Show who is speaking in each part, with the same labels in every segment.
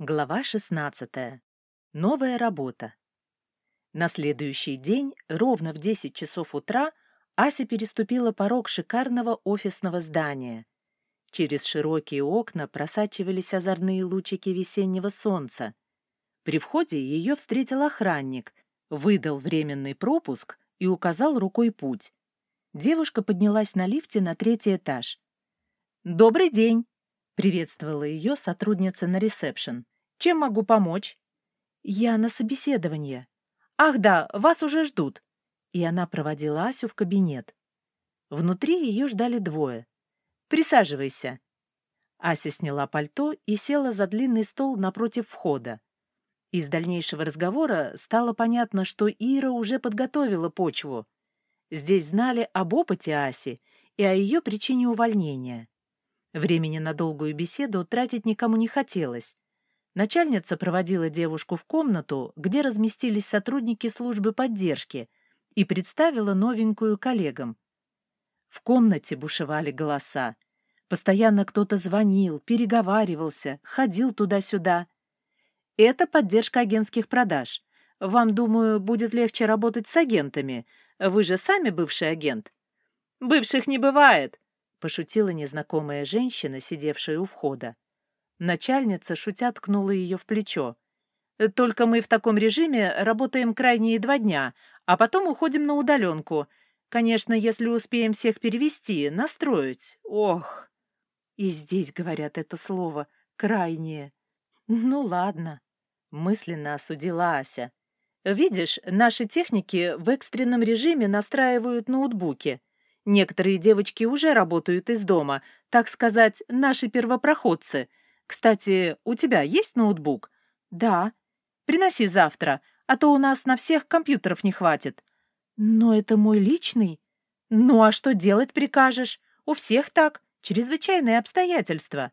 Speaker 1: Глава 16. Новая работа. На следующий день, ровно в 10 часов утра, Ася переступила порог шикарного офисного здания. Через широкие окна просачивались озорные лучики весеннего солнца. При входе ее встретил охранник, выдал временный пропуск и указал рукой путь. Девушка поднялась на лифте на третий этаж. «Добрый день!» — приветствовала ее сотрудница на ресепшн. «Чем могу помочь?» «Я на собеседование». «Ах да, вас уже ждут». И она проводила Асю в кабинет. Внутри ее ждали двое. «Присаживайся». Ася сняла пальто и села за длинный стол напротив входа. Из дальнейшего разговора стало понятно, что Ира уже подготовила почву. Здесь знали об опыте Аси и о ее причине увольнения. Времени на долгую беседу тратить никому не хотелось. Начальница проводила девушку в комнату, где разместились сотрудники службы поддержки, и представила новенькую коллегам. В комнате бушевали голоса. Постоянно кто-то звонил, переговаривался, ходил туда-сюда. Это поддержка агентских продаж. Вам, думаю, будет легче работать с агентами. Вы же сами бывший агент. Бывших не бывает, пошутила незнакомая женщина, сидевшая у входа. Начальница, шутя, ткнула ее в плечо. «Только мы в таком режиме работаем крайние два дня, а потом уходим на удаленку. Конечно, если успеем всех перевести, настроить. Ох!» И здесь говорят это слово «крайние». «Ну ладно», — мысленно осудила Ася. «Видишь, наши техники в экстренном режиме настраивают ноутбуки. Некоторые девочки уже работают из дома, так сказать, наши первопроходцы. Кстати, у тебя есть ноутбук? Да. Приноси завтра, а то у нас на всех компьютеров не хватит. Но это мой личный. Ну а что делать прикажешь? У всех так. Чрезвычайные обстоятельства.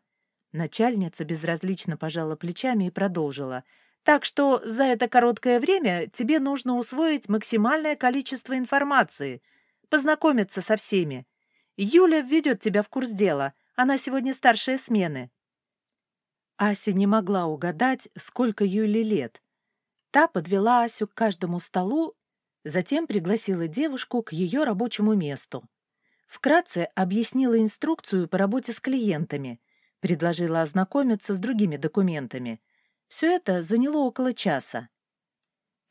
Speaker 1: Начальница безразлично пожала плечами и продолжила. Так что за это короткое время тебе нужно усвоить максимальное количество информации — познакомиться со всеми. Юля введет тебя в курс дела. Она сегодня старшая смены». Ася не могла угадать, сколько Юле лет. Та подвела Асю к каждому столу, затем пригласила девушку к ее рабочему месту. Вкратце объяснила инструкцию по работе с клиентами, предложила ознакомиться с другими документами. Все это заняло около часа.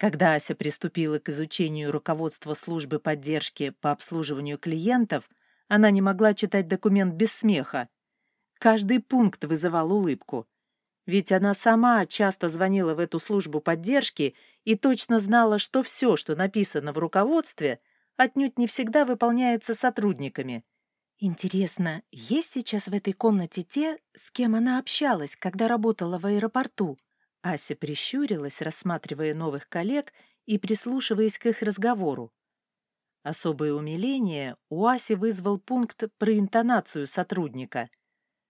Speaker 1: Когда Ася приступила к изучению руководства службы поддержки по обслуживанию клиентов, она не могла читать документ без смеха. Каждый пункт вызывал улыбку. Ведь она сама часто звонила в эту службу поддержки и точно знала, что все, что написано в руководстве, отнюдь не всегда выполняется сотрудниками. Интересно, есть сейчас в этой комнате те, с кем она общалась, когда работала в аэропорту? Ася прищурилась, рассматривая новых коллег и прислушиваясь к их разговору. Особое умиление у Аси вызвал пункт про интонацию сотрудника.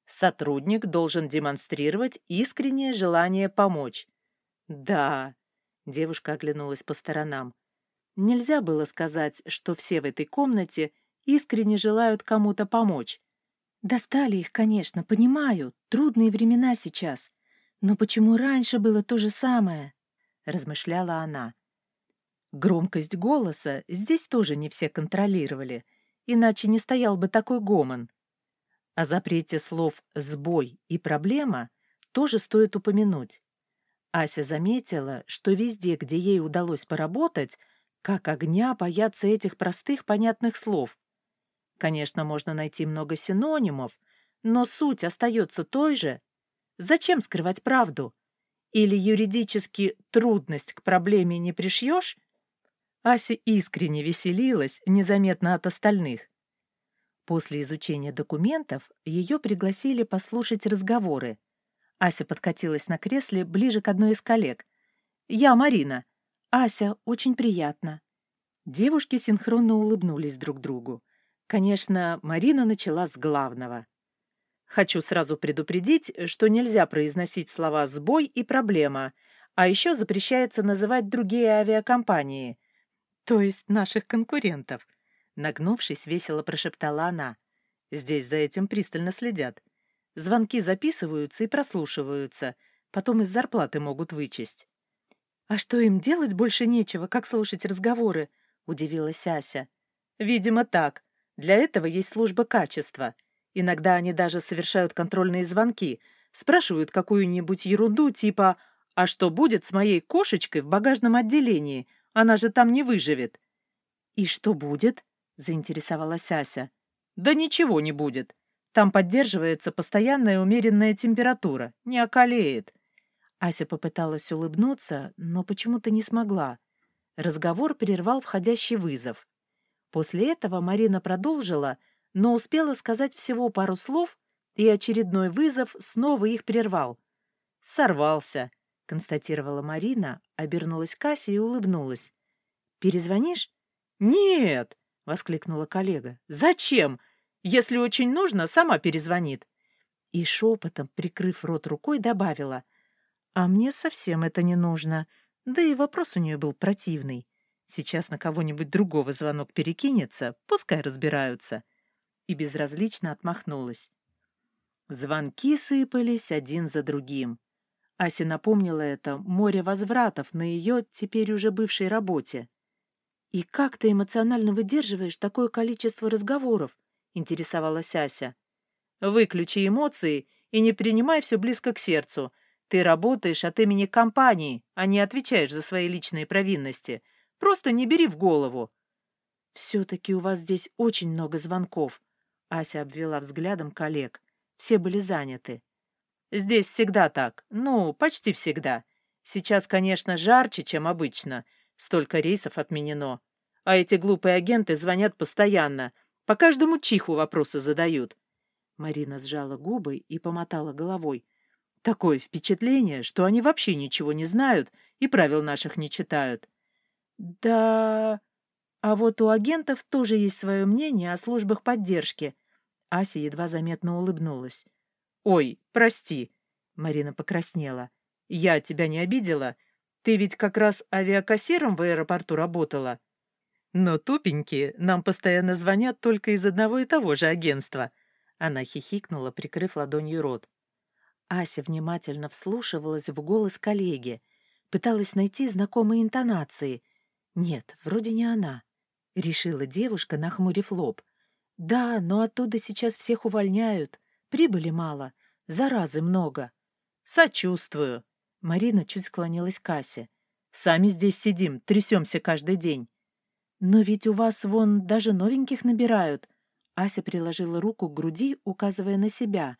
Speaker 1: Сотрудник должен демонстрировать искреннее желание помочь. Да, девушка оглянулась по сторонам. Нельзя было сказать, что все в этой комнате искренне желают кому-то помочь. Достали их, конечно, понимаю, трудные времена сейчас. «Но почему раньше было то же самое?» — размышляла она. Громкость голоса здесь тоже не все контролировали, иначе не стоял бы такой гомон. О запрете слов «сбой» и «проблема» тоже стоит упомянуть. Ася заметила, что везде, где ей удалось поработать, как огня боятся этих простых понятных слов. Конечно, можно найти много синонимов, но суть остается той же Зачем скрывать правду? Или юридически трудность к проблеме не пришьешь? Ася искренне веселилась, незаметно от остальных. После изучения документов ее пригласили послушать разговоры. Ася подкатилась на кресле ближе к одной из коллег. «Я Марина. Ася, очень приятно». Девушки синхронно улыбнулись друг другу. Конечно, Марина начала с главного. Хочу сразу предупредить, что нельзя произносить слова «сбой» и «проблема», а еще запрещается называть другие авиакомпании, то есть наших конкурентов. Нагнувшись, весело прошептала она. Здесь за этим пристально следят. Звонки записываются и прослушиваются, Потом из зарплаты могут вычесть. «А что им делать больше нечего, как слушать разговоры?» — удивилась Ася. «Видимо, так. Для этого есть служба качества. Иногда они даже совершают контрольные звонки, спрашивают какую-нибудь ерунду типа «А что будет с моей кошечкой в багажном отделении? Она же там не выживет». «И что будет?» — заинтересовалась Ася. «Да ничего не будет. Там поддерживается постоянная умеренная температура, не околеет». Ася попыталась улыбнуться, но почему-то не смогла. Разговор прервал входящий вызов. После этого Марина продолжила, но успела сказать всего пару слов, и очередной вызов снова их прервал. «Сорвался», — констатировала Марина, обернулась к Асе и улыбнулась. «Перезвонишь?» «Нет!» — воскликнула коллега. «Зачем? Если очень нужно, сама перезвонит». И шепотом, прикрыв рот рукой, добавила. «А мне совсем это не нужно. Да и вопрос у нее был противный. Сейчас на кого-нибудь другого звонок перекинется, пускай разбираются». И безразлично отмахнулась. Звонки сыпались один за другим. Ася напомнила это море возвратов на ее теперь уже бывшей работе. «И как ты эмоционально выдерживаешь такое количество разговоров?» — интересовалась Ася. «Выключи эмоции и не принимай все близко к сердцу. Ты работаешь от имени компании, а не отвечаешь за свои личные провинности. Просто не бери в голову». «Все-таки у вас здесь очень много звонков», — Ася обвела взглядом коллег. Все были заняты. «Здесь всегда так. Ну, почти всегда. Сейчас, конечно, жарче, чем обычно». Столько рейсов отменено. А эти глупые агенты звонят постоянно. По каждому чиху вопросы задают. Марина сжала губы и помотала головой. Такое впечатление, что они вообще ничего не знают и правил наших не читают. Да, а вот у агентов тоже есть свое мнение о службах поддержки. Ася едва заметно улыбнулась. «Ой, прости», — Марина покраснела. «Я тебя не обидела?» Ты ведь как раз авиакассиром в аэропорту работала. Но тупенькие нам постоянно звонят только из одного и того же агентства. Она хихикнула, прикрыв ладонью рот. Ася внимательно вслушивалась в голос коллеги, пыталась найти знакомые интонации. Нет, вроде не она. Решила девушка, нахмурив лоб. Да, но оттуда сейчас всех увольняют. Прибыли мало, заразы много. Сочувствую. Марина чуть склонилась к Асе. «Сами здесь сидим, трясемся каждый день». «Но ведь у вас вон даже новеньких набирают». Ася приложила руку к груди, указывая на себя.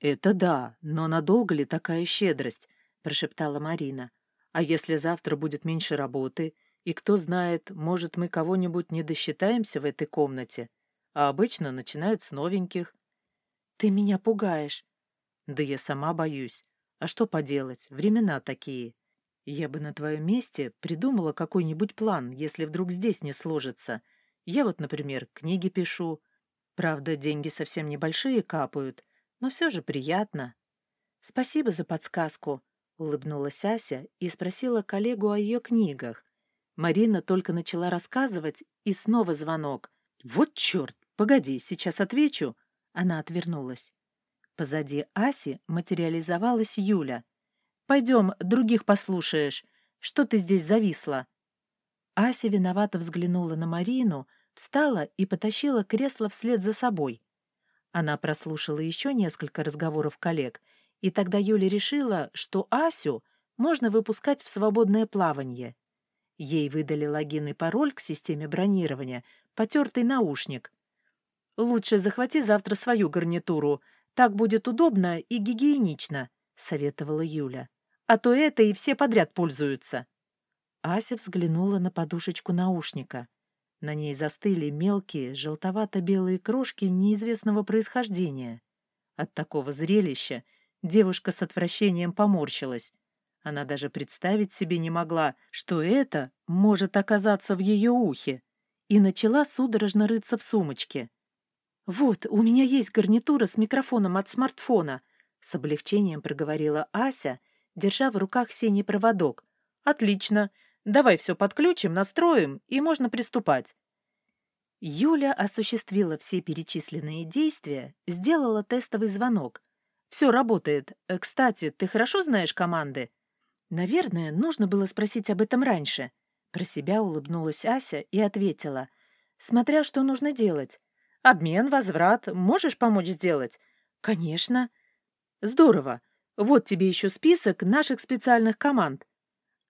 Speaker 1: «Это да, но надолго ли такая щедрость?» — прошептала Марина. «А если завтра будет меньше работы, и кто знает, может, мы кого-нибудь не досчитаемся в этой комнате? А обычно начинают с новеньких». «Ты меня пугаешь». «Да я сама боюсь. А что поделать, времена такие. Я бы на твоем месте придумала какой-нибудь план, если вдруг здесь не сложится. Я вот, например, книги пишу. Правда, деньги совсем небольшие капают, но все же приятно. Спасибо за подсказку, улыбнулась Ася и спросила коллегу о ее книгах. Марина только начала рассказывать, и снова звонок. «Вот черт! Погоди, сейчас отвечу!» Она отвернулась. Позади Аси материализовалась Юля. «Пойдем, других послушаешь. Что ты здесь зависла?» Ася виновато взглянула на Марину, встала и потащила кресло вслед за собой. Она прослушала еще несколько разговоров коллег, и тогда Юля решила, что Асю можно выпускать в свободное плавание. Ей выдали логин и пароль к системе бронирования, потертый наушник. «Лучше захвати завтра свою гарнитуру», так будет удобно и гигиенично», — советовала Юля. «А то это и все подряд пользуются». Ася взглянула на подушечку наушника. На ней застыли мелкие, желтовато-белые крошки неизвестного происхождения. От такого зрелища девушка с отвращением поморщилась. Она даже представить себе не могла, что это может оказаться в ее ухе, и начала судорожно рыться в сумочке. «Вот, у меня есть гарнитура с микрофоном от смартфона», — с облегчением проговорила Ася, держа в руках синий проводок. «Отлично. Давай все подключим, настроим, и можно приступать». Юля осуществила все перечисленные действия, сделала тестовый звонок. Все работает. Э, кстати, ты хорошо знаешь команды?» Наверное, нужно было спросить об этом раньше. Про себя улыбнулась Ася и ответила. «Смотря что нужно делать. Обмен, возврат. Можешь помочь сделать?» «Конечно». «Здорово. Вот тебе еще список наших специальных команд».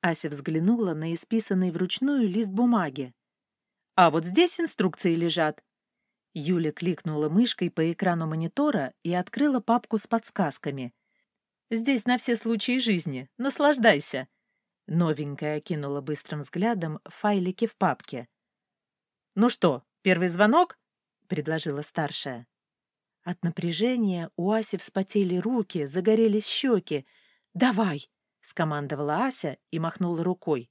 Speaker 1: Ася взглянула на исписанный вручную лист бумаги. «А вот здесь инструкции лежат». Юля кликнула мышкой по экрану монитора и открыла папку с подсказками. «Здесь на все случаи жизни. Наслаждайся!» Новенькая окинула быстрым взглядом файлики в папке. «Ну что, первый звонок?» — предложила старшая. От напряжения у Аси вспотели руки, загорелись щеки. «Давай!» — скомандовала Ася и махнула рукой.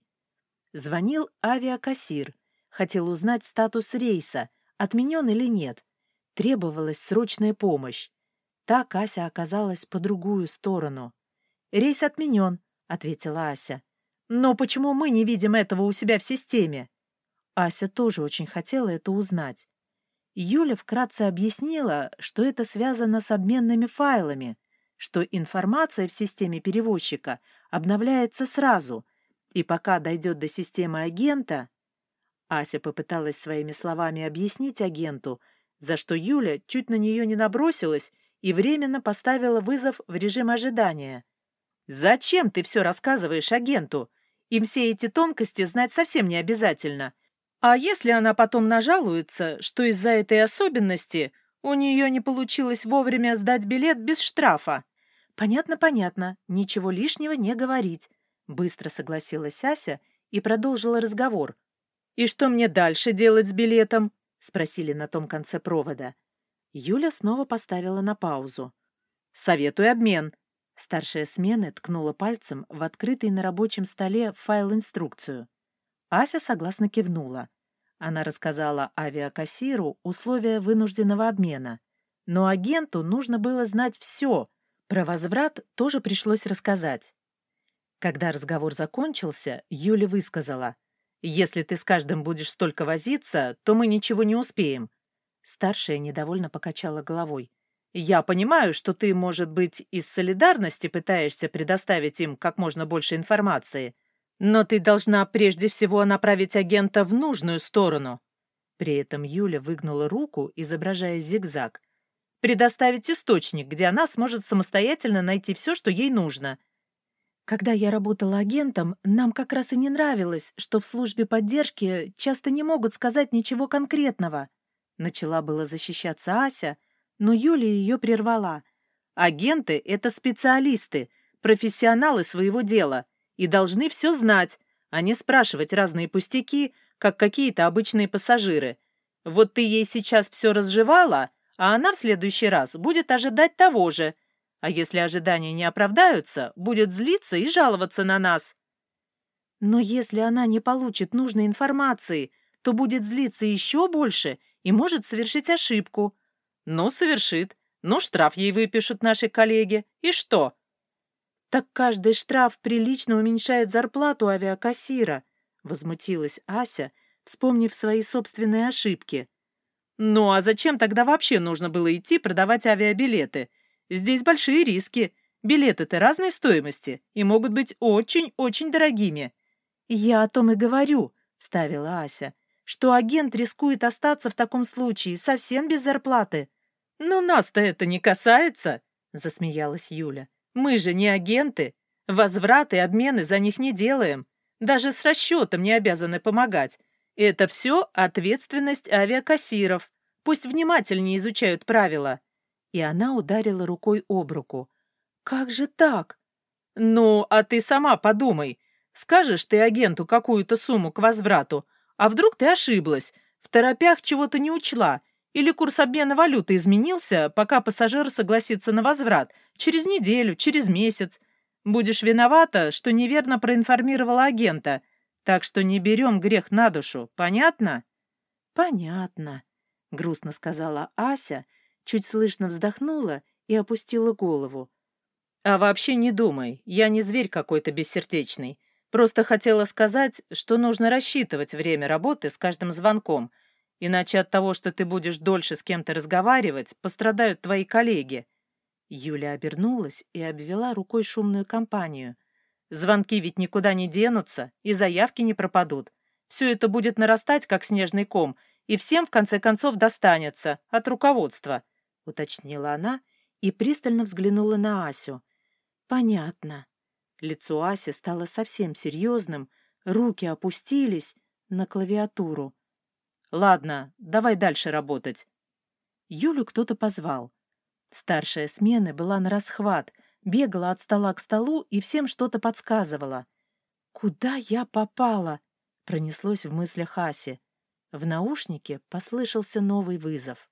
Speaker 1: Звонил авиакассир. Хотел узнать статус рейса — отменен или нет. Требовалась срочная помощь. Так Ася оказалась по другую сторону. «Рейс отменен», — ответила Ася. «Но почему мы не видим этого у себя в системе?» Ася тоже очень хотела это узнать. Юля вкратце объяснила, что это связано с обменными файлами, что информация в системе перевозчика обновляется сразу, и пока дойдет до системы агента, Ася попыталась своими словами объяснить агенту, за что Юля чуть на нее не набросилась и временно поставила вызов в режим ожидания. «Зачем ты все рассказываешь агенту? Им все эти тонкости знать совсем не обязательно. А если она потом нажалуется, что из-за этой особенности у нее не получилось вовремя сдать билет без штрафа?» «Понятно, понятно. Ничего лишнего не говорить», — быстро согласилась Ася и продолжила разговор, «И что мне дальше делать с билетом?» — спросили на том конце провода. Юля снова поставила на паузу. «Советую обмен». Старшая смены ткнула пальцем в открытый на рабочем столе файл-инструкцию. Ася согласно кивнула. Она рассказала авиакассиру условия вынужденного обмена. Но агенту нужно было знать все. Про возврат тоже пришлось рассказать. Когда разговор закончился, Юля высказала. Если ты с каждым будешь столько возиться, то мы ничего не успеем». Старшая недовольно покачала головой. «Я понимаю, что ты, может быть, из солидарности пытаешься предоставить им как можно больше информации, но ты должна прежде всего направить агента в нужную сторону». При этом Юля выгнула руку, изображая зигзаг. «Предоставить источник, где она сможет самостоятельно найти все, что ей нужно». Когда я работала агентом, нам как раз и не нравилось, что в службе поддержки часто не могут сказать ничего конкретного. Начала было защищаться Ася, но Юлия ее прервала. Агенты — это специалисты, профессионалы своего дела и должны все знать, а не спрашивать разные пустяки, как какие-то обычные пассажиры. Вот ты ей сейчас все разжевала, а она в следующий раз будет ожидать того же — а если ожидания не оправдаются, будет злиться и жаловаться на нас. Но если она не получит нужной информации, то будет злиться еще больше и может совершить ошибку. Ну, совершит. Ну, штраф ей выпишут наши коллеги. И что? Так каждый штраф прилично уменьшает зарплату авиакассира, возмутилась Ася, вспомнив свои собственные ошибки. Ну, а зачем тогда вообще нужно было идти продавать авиабилеты? Здесь большие риски. Билеты-то разной стоимости и могут быть очень-очень дорогими. «Я о том и говорю», — вставила Ася, «что агент рискует остаться в таком случае совсем без зарплаты». «Ну, нас-то это не касается», — засмеялась Юля. «Мы же не агенты. Возвраты и обмены за них не делаем. Даже с расчетом не обязаны помогать. Это все ответственность авиакассиров. Пусть внимательнее изучают правила и она ударила рукой об руку. «Как же так?» «Ну, а ты сама подумай. Скажешь ты агенту какую-то сумму к возврату, а вдруг ты ошиблась, в торопях чего-то не учла, или курс обмена валюты изменился, пока пассажир согласится на возврат, через неделю, через месяц. Будешь виновата, что неверно проинформировала агента, так что не берем грех на душу, понятно?» «Понятно», — грустно сказала Ася, — чуть слышно вздохнула и опустила голову. «А вообще не думай, я не зверь какой-то бессердечный. Просто хотела сказать, что нужно рассчитывать время работы с каждым звонком, иначе от того, что ты будешь дольше с кем-то разговаривать, пострадают твои коллеги. Юля обернулась и обвела рукой шумную компанию. «Звонки ведь никуда не денутся, и заявки не пропадут. Все это будет нарастать, как снежный ком, и всем, в конце концов, достанется от руководства», — уточнила она и пристально взглянула на Асю. «Понятно». Лицо Аси стало совсем серьезным, руки опустились на клавиатуру. «Ладно, давай дальше работать». Юлю кто-то позвал. Старшая смены была на расхват, бегала от стола к столу и всем что-то подсказывала. «Куда я попала?» — пронеслось в мыслях Аси. В наушнике послышался новый вызов.